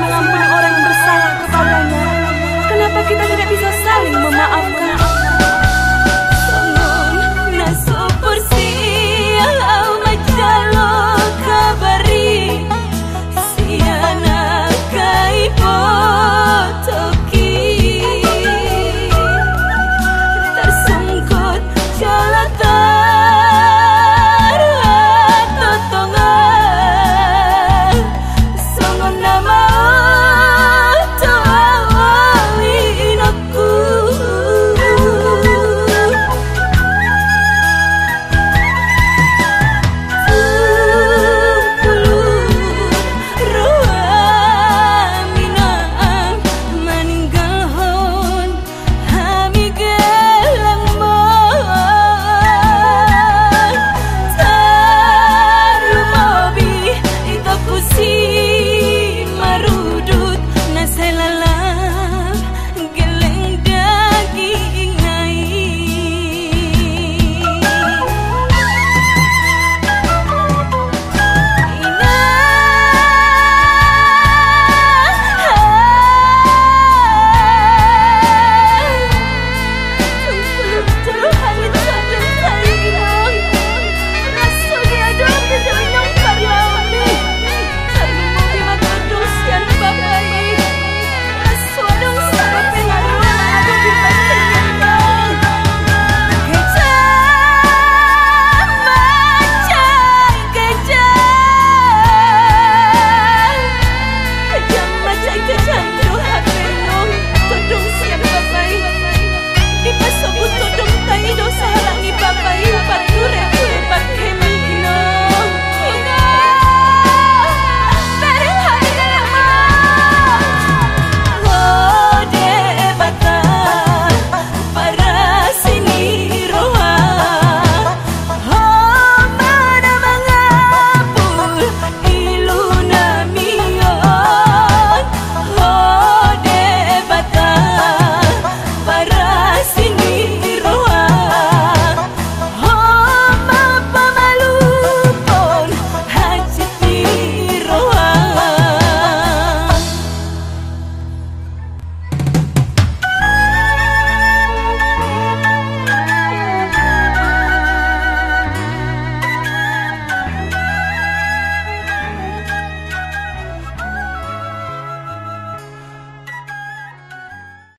mengampuni orang yang bersalah kepadanya. Kenapa kita tidak bisa saling memaafkan?